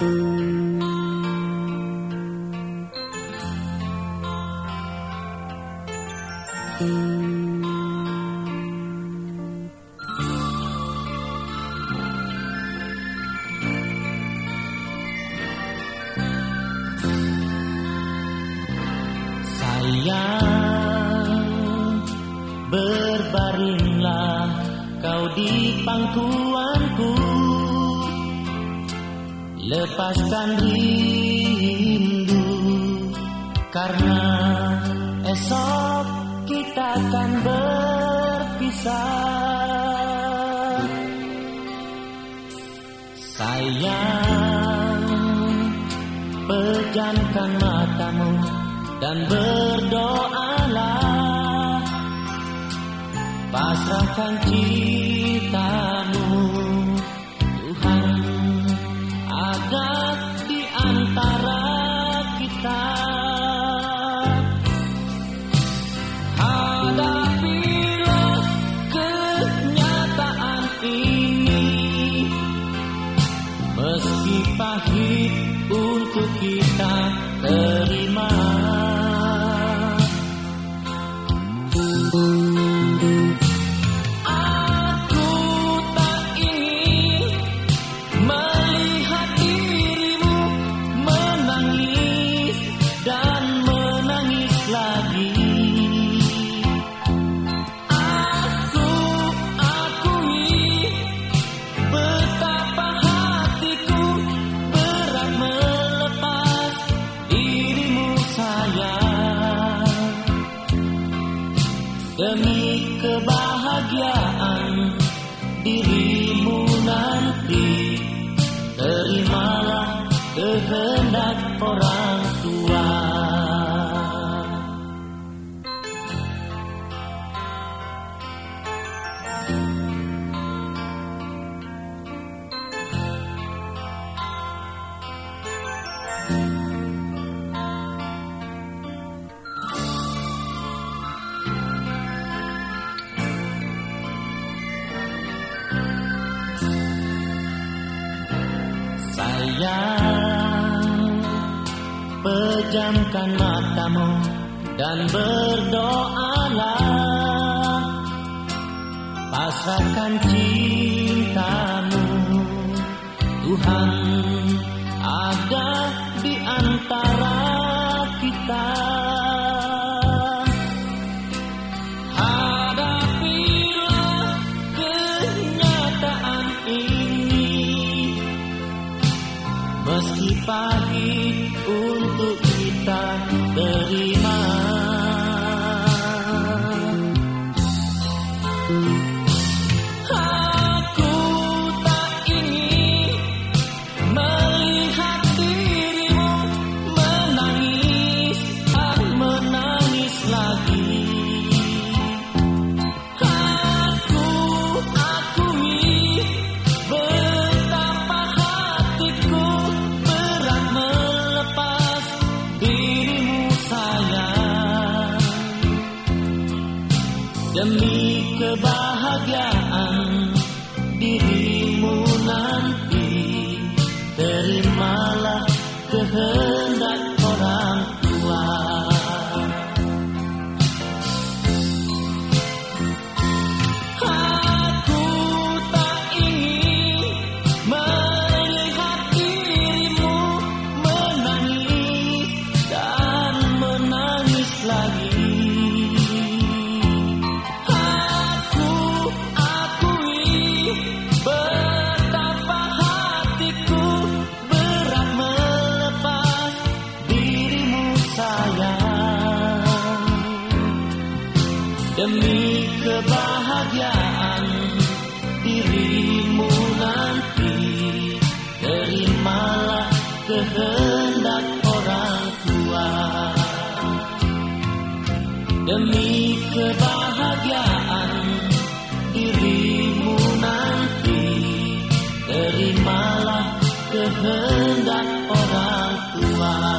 Sayang Berbaringlah kau di pangkuanku Lepaskan rindu Karena esok kita akan berpisah. Sayang Pejamkan matamu dan berdoalah. Pasrahkan cintamu untuk kita demi kebahagiaan dirimu nanti. Terimalah kehendak orang tua Pejamkan matamu Dan berdoalah. Pasrahkan cintamu. Tuhan ada di antara kita meski pahit untuk kita terima. Demi kebahagiaan dirimu kebahagiaan dirimu nanti. Terimalah kehendak orang tua. Demi kebahagiaan dirimu nanti terimalah kehendak orang tua.